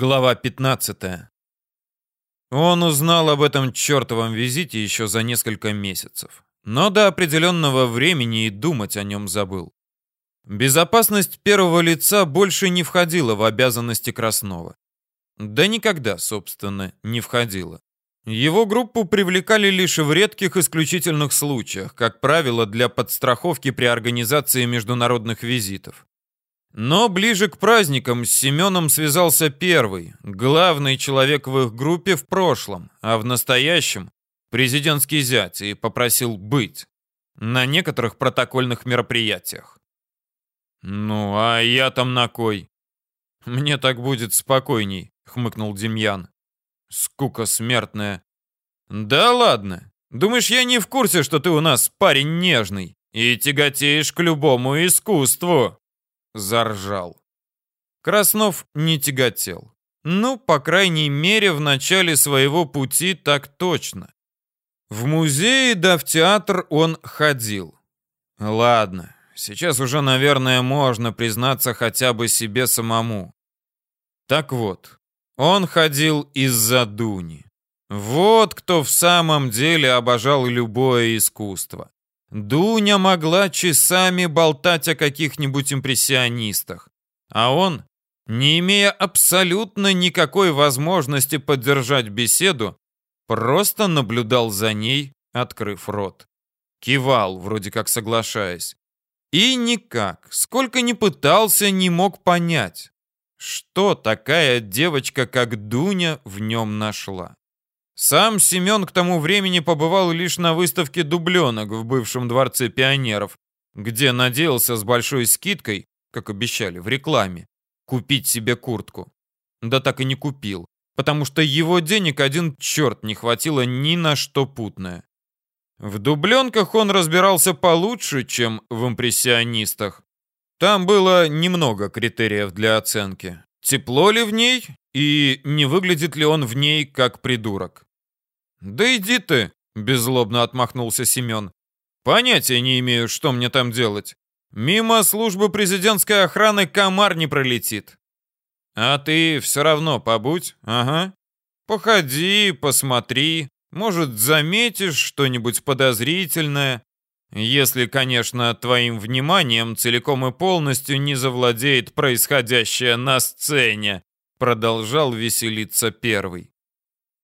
Глава 15. Он узнал об этом чертовом визите еще за несколько месяцев. Но до определенного времени и думать о нем забыл. Безопасность первого лица больше не входила в обязанности Краснова. Да никогда, собственно, не входила. Его группу привлекали лишь в редких исключительных случаях, как правило, для подстраховки при организации международных визитов. Но ближе к праздникам с Семеном связался первый, главный человек в их группе в прошлом, а в настоящем – президентский зять, и попросил быть на некоторых протокольных мероприятиях. «Ну, а я там на кой?» «Мне так будет спокойней», — хмыкнул Демьян. «Скука смертная». «Да ладно. Думаешь, я не в курсе, что ты у нас парень нежный и тяготеешь к любому искусству?» Заржал. Краснов не тяготел. Ну, по крайней мере, в начале своего пути так точно. В музей да в театр он ходил. Ладно, сейчас уже, наверное, можно признаться хотя бы себе самому. Так вот, он ходил из-за Дуни. Вот кто в самом деле обожал любое искусство. Дуня могла часами болтать о каких-нибудь импрессионистах, а он, не имея абсолютно никакой возможности поддержать беседу, просто наблюдал за ней, открыв рот. Кивал, вроде как соглашаясь. И никак, сколько ни пытался, не мог понять, что такая девочка, как Дуня, в нем нашла. Сам Семен к тому времени побывал лишь на выставке дубленок в бывшем дворце пионеров, где надеялся с большой скидкой, как обещали в рекламе, купить себе куртку. Да так и не купил, потому что его денег один черт не хватило ни на что путное. В дубленках он разбирался получше, чем в импрессионистах. Там было немного критериев для оценки. Тепло ли в ней и не выглядит ли он в ней как придурок. «Да иди ты!» — беззлобно отмахнулся Семен. «Понятия не имею, что мне там делать. Мимо службы президентской охраны комар не пролетит. А ты все равно побудь, ага. Походи, посмотри, может, заметишь что-нибудь подозрительное, если, конечно, твоим вниманием целиком и полностью не завладеет происходящее на сцене», продолжал веселиться первый.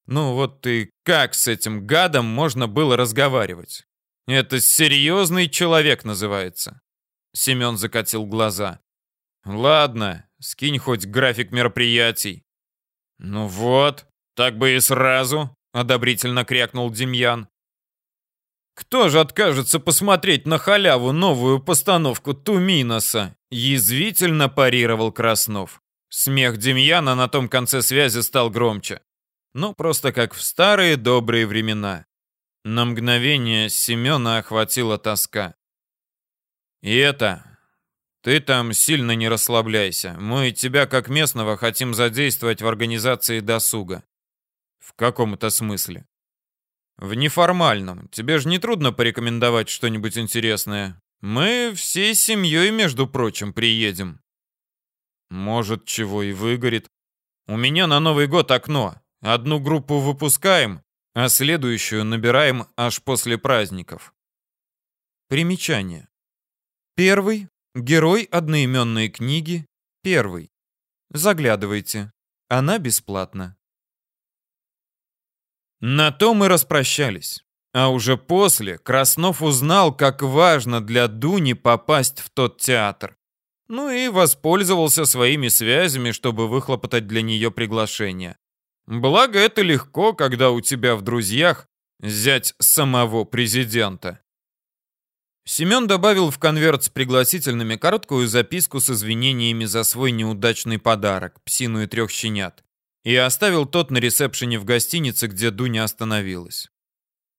Ну вот ты как с этим гадом можно было разговаривать? Это серьезный человек называется. Семен закатил глаза. Ладно, скинь хоть график мероприятий. Ну вот, так бы и сразу, одобрительно крякнул Демьян. Кто же откажется посмотреть на халяву новую постановку Туминоса? Язвительно парировал Краснов. Смех Демьяна на том конце связи стал громче. Ну, просто как в старые добрые времена. На мгновение Семена охватила тоска. И это... Ты там сильно не расслабляйся. Мы тебя, как местного, хотим задействовать в организации досуга. В каком-то смысле. В неформальном. Тебе же не трудно порекомендовать что-нибудь интересное. Мы всей семьей, между прочим, приедем. Может, чего и выгорит. У меня на Новый год окно. Одну группу выпускаем, а следующую набираем аж после праздников. Примечание. Первый — герой одноименной книги. Первый. Заглядывайте. Она бесплатна. На то мы распрощались. А уже после Краснов узнал, как важно для Дуни попасть в тот театр. Ну и воспользовался своими связями, чтобы выхлопотать для нее приглашение. Благо, это легко, когда у тебя в друзьях зять самого президента. Семен добавил в конверт с пригласительными короткую записку с извинениями за свой неудачный подарок, псину и трех щенят, и оставил тот на ресепшене в гостинице, где Дуня остановилась.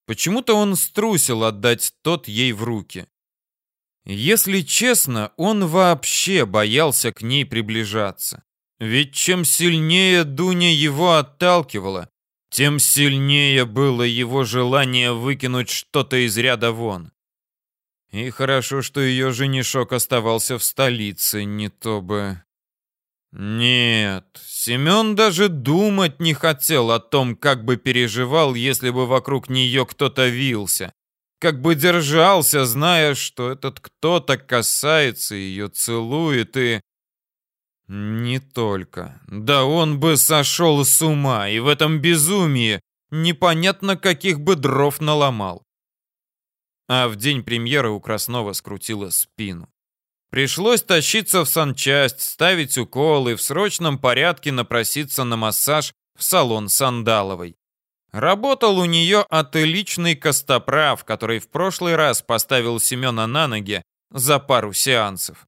Почему-то он струсил отдать тот ей в руки. Если честно, он вообще боялся к ней приближаться. Ведь чем сильнее Дуня его отталкивала, тем сильнее было его желание выкинуть что-то из ряда вон. И хорошо, что ее женишок оставался в столице, не то бы... Нет, Семен даже думать не хотел о том, как бы переживал, если бы вокруг нее кто-то вился. Как бы держался, зная, что этот кто-то касается ее, целует и... Не только. Да он бы сошел с ума, и в этом безумии непонятно каких бы дров наломал. А в день премьеры у Краснова скрутило спину. Пришлось тащиться в санчасть, ставить уколы, в срочном порядке напроситься на массаж в салон Сандаловой. Работал у нее отличный костоправ, который в прошлый раз поставил Семена на ноги за пару сеансов.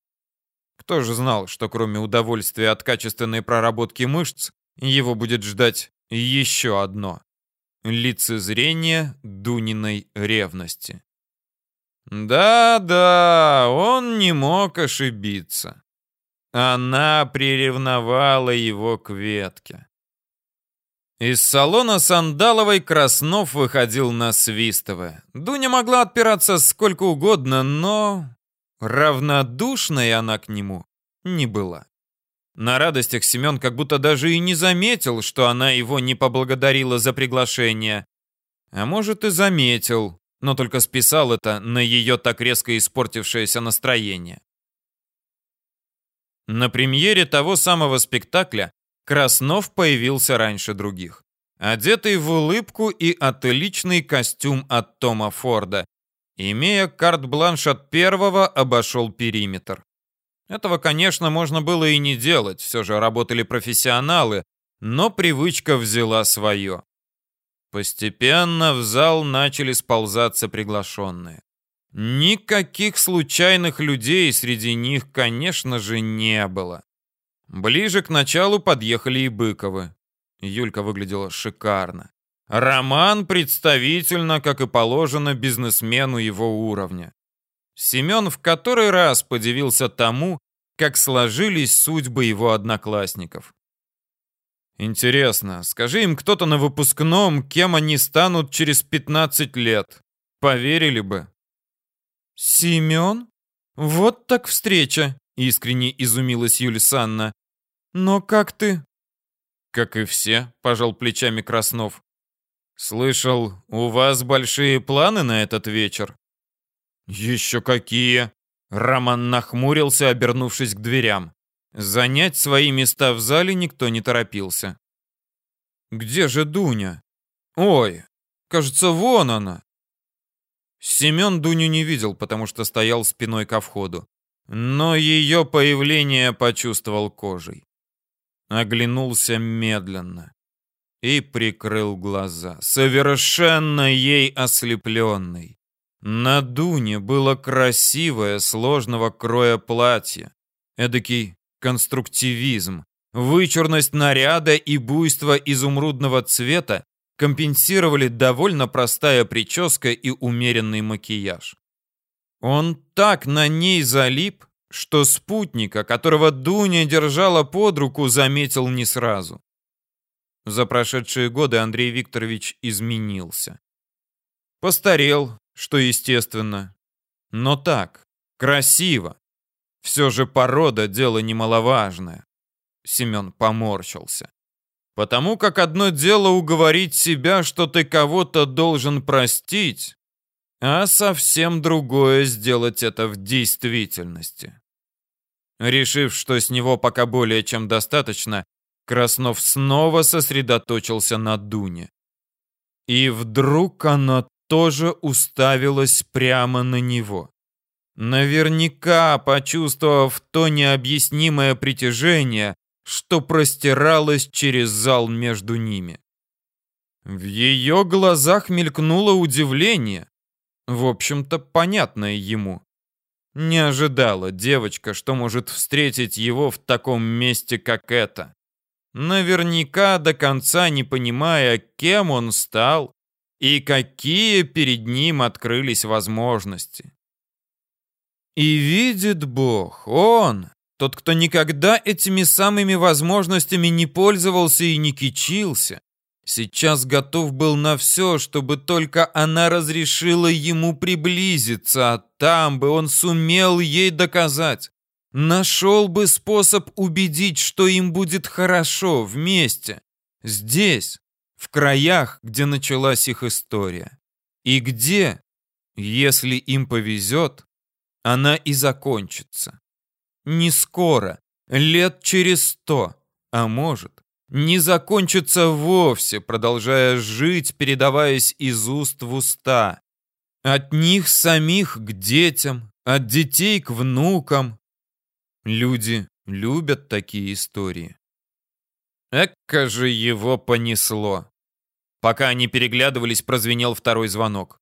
Кто же знал, что кроме удовольствия от качественной проработки мышц, его будет ждать еще одно — лицезрение Дуниной ревности. Да-да, он не мог ошибиться. Она приревновала его к ветке. Из салона Сандаловой Краснов выходил насвистывая. Дуня могла отпираться сколько угодно, но равнодушной она к нему не была. На радостях Семен как будто даже и не заметил, что она его не поблагодарила за приглашение. А может и заметил, но только списал это на ее так резко испортившееся настроение. На премьере того самого спектакля Краснов появился раньше других. Одетый в улыбку и отличный костюм от Тома Форда. Имея карт-бланш от первого, обошел периметр. Этого, конечно, можно было и не делать, все же работали профессионалы, но привычка взяла свое. Постепенно в зал начали сползаться приглашенные. Никаких случайных людей среди них, конечно же, не было. Ближе к началу подъехали и Быковы. Юлька выглядела шикарно. Роман представительно, как и положено бизнесмену его уровня. Семен в который раз подивился тому, как сложились судьбы его одноклассников. Интересно, скажи им кто-то на выпускном, кем они станут через 15 лет. Поверили бы. Семен? Вот так встреча, искренне изумилась Юлия Санна. Но как ты? Как и все, пожал плечами Краснов. Слышал, у вас большие планы на этот вечер? Еще какие? Роман нахмурился, обернувшись к дверям. Занять свои места в зале никто не торопился. «Где же Дуня? Ой, кажется, вон она!» Семен Дуню не видел, потому что стоял спиной ко входу. Но ее появление почувствовал кожей. Оглянулся медленно и прикрыл глаза, совершенно ей ослепленный. На Дуне было красивое, сложного кроя платье, эдакий конструктивизм, вычурность наряда и буйство изумрудного цвета компенсировали довольно простая прическа и умеренный макияж. Он так на ней залип, что спутника, которого Дуня держала под руку, заметил не сразу. За прошедшие годы Андрей Викторович изменился. Постарел, что естественно. Но так, красиво, все же порода — дело немаловажное. Семен поморщился. Потому как одно дело уговорить себя, что ты кого-то должен простить, а совсем другое сделать это в действительности. Решив, что с него пока более чем достаточно, Краснов снова сосредоточился на Дуне. И вдруг она тоже уставилась прямо на него. Наверняка почувствовав то необъяснимое притяжение, что простиралось через зал между ними. В ее глазах мелькнуло удивление, в общем-то, понятное ему. Не ожидала девочка, что может встретить его в таком месте, как это. Наверняка до конца не понимая, кем он стал и какие перед ним открылись возможности. И видит Бог, он, тот, кто никогда этими самыми возможностями не пользовался и не кичился, сейчас готов был на все, чтобы только она разрешила ему приблизиться, а там бы он сумел ей доказать. Нашел бы способ убедить, что им будет хорошо вместе, здесь, в краях, где началась их история. И где, если им повезет, она и закончится. Не скоро, лет через сто, а может, не закончится вовсе, продолжая жить, передаваясь из уст в уста. От них самих к детям, от детей к внукам. Люди любят такие истории. Экка же его понесло. Пока они переглядывались, прозвенел второй звонок.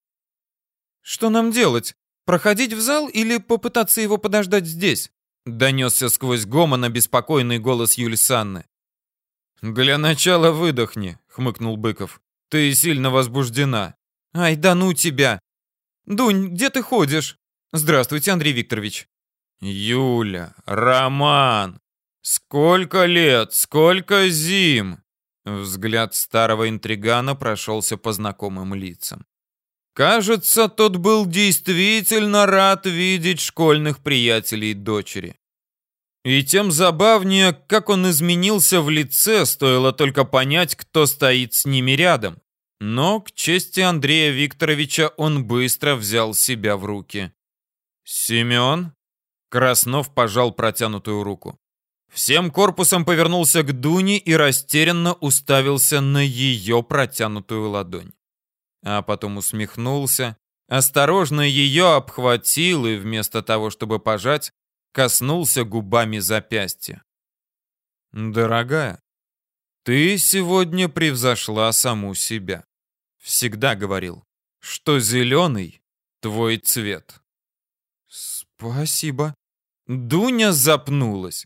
«Что нам делать? Проходить в зал или попытаться его подождать здесь?» Донесся сквозь гомон обеспокоенный голос Юли Санны. «Для начала выдохни», — хмыкнул Быков. «Ты сильно возбуждена». «Ай, да ну тебя! Дунь, где ты ходишь?» «Здравствуйте, Андрей Викторович». «Юля, Роман, сколько лет, сколько зим!» Взгляд старого интригана прошелся по знакомым лицам. Кажется, тот был действительно рад видеть школьных приятелей дочери. И тем забавнее, как он изменился в лице, стоило только понять, кто стоит с ними рядом. Но, к чести Андрея Викторовича, он быстро взял себя в руки. «Семен?» Краснов пожал протянутую руку. Всем корпусом повернулся к Дуне и растерянно уставился на ее протянутую ладонь а потом усмехнулся, осторожно ее обхватил и вместо того, чтобы пожать, коснулся губами запястья. «Дорогая, ты сегодня превзошла саму себя. Всегда говорил, что зеленый — твой цвет». «Спасибо». Дуня запнулась.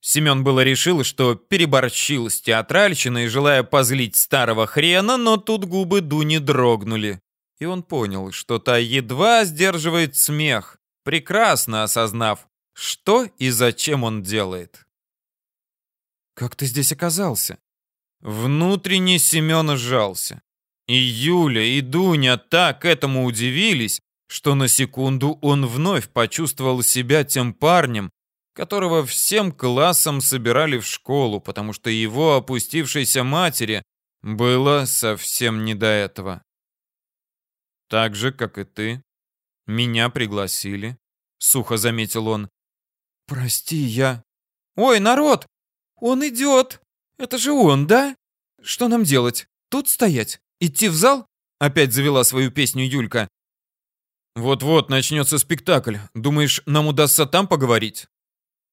Семен было решил, что переборщил с театральщиной, желая позлить старого хрена, но тут губы Дуни дрогнули. И он понял, что та едва сдерживает смех, прекрасно осознав, что и зачем он делает. «Как ты здесь оказался?» Внутренне Семен сжался. И Юля, и Дуня так этому удивились, что на секунду он вновь почувствовал себя тем парнем, которого всем классом собирали в школу, потому что его опустившейся матери было совсем не до этого. Так же, как и ты, меня пригласили, сухо заметил он. Прости, я... Ой, народ! Он идет! Это же он, да? Что нам делать? Тут стоять? Идти в зал? Опять завела свою песню Юлька. Вот-вот начнется спектакль. Думаешь, нам удастся там поговорить?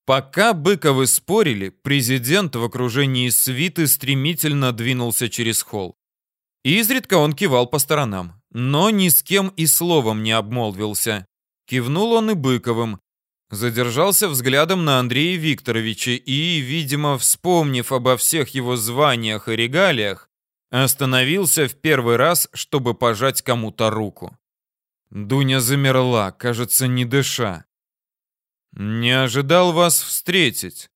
Пока Быковы спорили, президент в окружении свиты стремительно двинулся через холл. Изредка он кивал по сторонам, но ни с кем и словом не обмолвился. Кивнул он и Быковым, задержался взглядом на Андрея Викторовича и, видимо, вспомнив обо всех его званиях и регалиях, остановился в первый раз, чтобы пожать кому-то руку. Дуня замерла, кажется, не дыша. «Не ожидал вас встретить».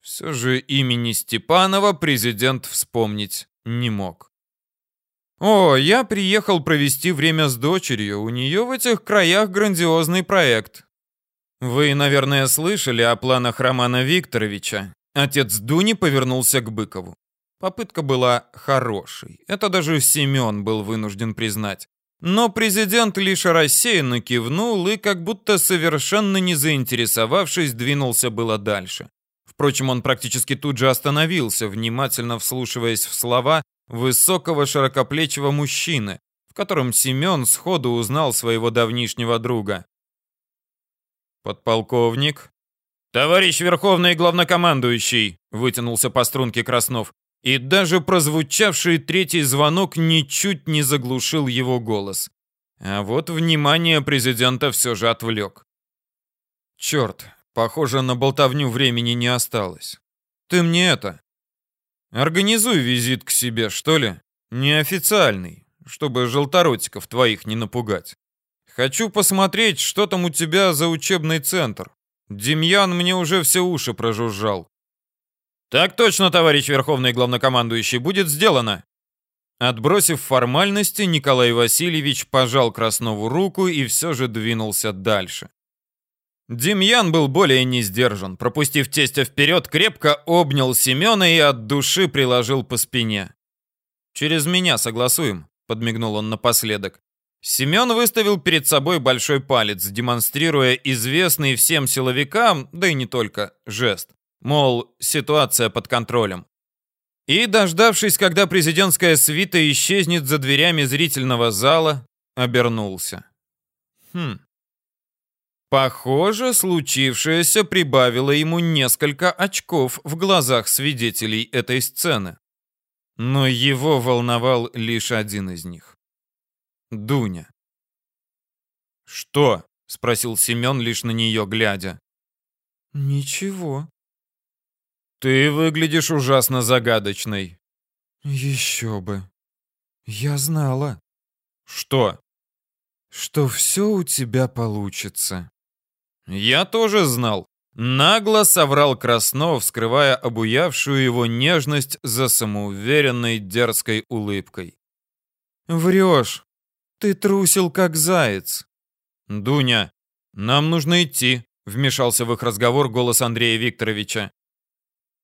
Все же имени Степанова президент вспомнить не мог. «О, я приехал провести время с дочерью. У нее в этих краях грандиозный проект. Вы, наверное, слышали о планах Романа Викторовича». Отец Дуни повернулся к Быкову. Попытка была хорошей. Это даже Семен был вынужден признать. Но президент лишь рассеянно кивнул и, как будто совершенно не заинтересовавшись, двинулся было дальше. Впрочем, он практически тут же остановился, внимательно вслушиваясь в слова высокого широкоплечего мужчины, в котором Семен сходу узнал своего давнишнего друга. «Подполковник?» «Товарищ Верховный Главнокомандующий!» — вытянулся по струнке Краснов и даже прозвучавший третий звонок ничуть не заглушил его голос. А вот внимание президента все же отвлек. Черт, похоже, на болтовню времени не осталось. Ты мне это... Организуй визит к себе, что ли? Неофициальный, чтобы желторотиков твоих не напугать. Хочу посмотреть, что там у тебя за учебный центр. Демьян мне уже все уши прожужжал. «Так точно, товарищ Верховный Главнокомандующий, будет сделано!» Отбросив формальности, Николай Васильевич пожал Краснову руку и все же двинулся дальше. Демьян был более не сдержан. Пропустив тестя вперед, крепко обнял Семена и от души приложил по спине. «Через меня согласуем», — подмигнул он напоследок. Семен выставил перед собой большой палец, демонстрируя известный всем силовикам, да и не только, жест. Мол, ситуация под контролем. И, дождавшись, когда президентская свита исчезнет за дверями зрительного зала, обернулся. Хм. Похоже, случившееся прибавило ему несколько очков в глазах свидетелей этой сцены. Но его волновал лишь один из них. Дуня. «Что?» — спросил Семен, лишь на нее глядя. «Ничего». «Ты выглядишь ужасно загадочной». «Еще бы. Я знала». «Что?» «Что все у тебя получится». Я тоже знал. Нагло соврал Краснов, скрывая обуявшую его нежность за самоуверенной дерзкой улыбкой. «Врешь. Ты трусил, как заяц». «Дуня, нам нужно идти», — вмешался в их разговор голос Андрея Викторовича.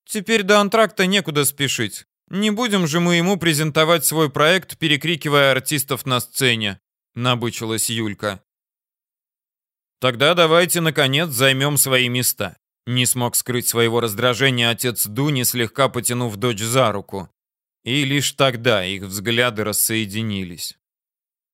«Теперь до антракта некуда спешить. Не будем же мы ему презентовать свой проект, перекрикивая артистов на сцене», — набычилась Юлька. Тогда давайте, наконец, займем свои места. Не смог скрыть своего раздражения отец Дуни, слегка потянув дочь за руку. И лишь тогда их взгляды рассоединились.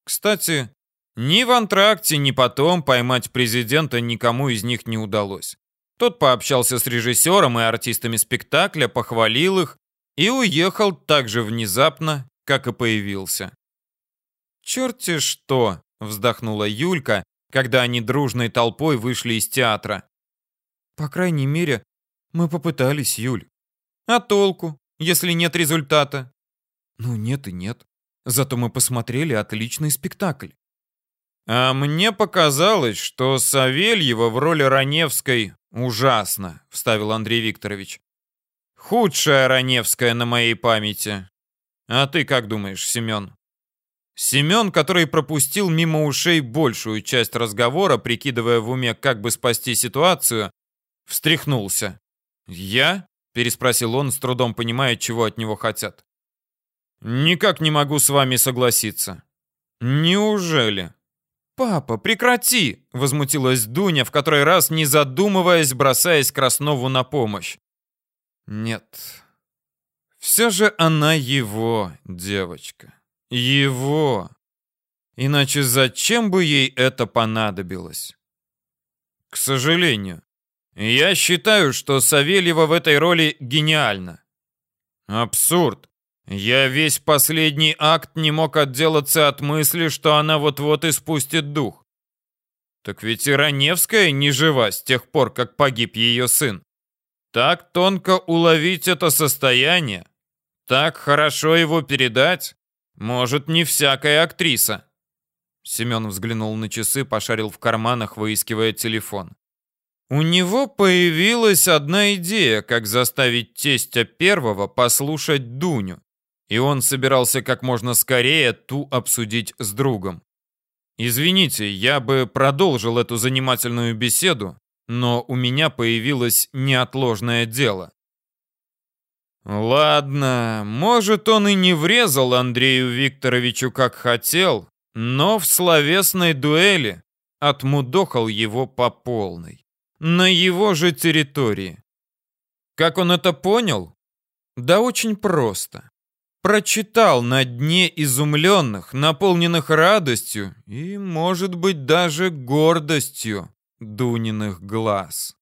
Кстати, ни в антракте, ни потом поймать президента никому из них не удалось. Тот пообщался с режиссером и артистами спектакля, похвалил их и уехал так же внезапно, как и появился. «Черти что!» — вздохнула Юлька, когда они дружной толпой вышли из театра. По крайней мере, мы попытались, Юль. А толку, если нет результата? Ну, нет и нет. Зато мы посмотрели отличный спектакль. А мне показалось, что Савельева в роли Раневской ужасно, вставил Андрей Викторович. Худшая Раневская на моей памяти. А ты как думаешь, Семен? Семен, который пропустил мимо ушей большую часть разговора, прикидывая в уме, как бы спасти ситуацию, встряхнулся. «Я?» — переспросил он, с трудом понимая, чего от него хотят. «Никак не могу с вами согласиться». «Неужели?» «Папа, прекрати!» — возмутилась Дуня, в который раз, не задумываясь, бросаясь Краснову на помощь. «Нет, все же она его девочка». Его. Иначе зачем бы ей это понадобилось? К сожалению, я считаю, что Савельева в этой роли гениальна. Абсурд. Я весь последний акт не мог отделаться от мысли, что она вот-вот испустит дух. Так ведь и Раневская не жива с тех пор, как погиб ее сын. Так тонко уловить это состояние, так хорошо его передать. Может, не всякая актриса. Семен взглянул на часы, пошарил в карманах, выискивая телефон. У него появилась одна идея, как заставить тестя первого послушать Дуню, и он собирался как можно скорее ту обсудить с другом. Извините, я бы продолжил эту занимательную беседу, но у меня появилось неотложное дело. Ладно, может, он и не врезал Андрею Викторовичу как хотел, но в словесной дуэли отмудохал его по полной. На его же территории. Как он это понял? Да очень просто. Прочитал на дне изумленных, наполненных радостью и, может быть, даже гордостью Дуниных глаз.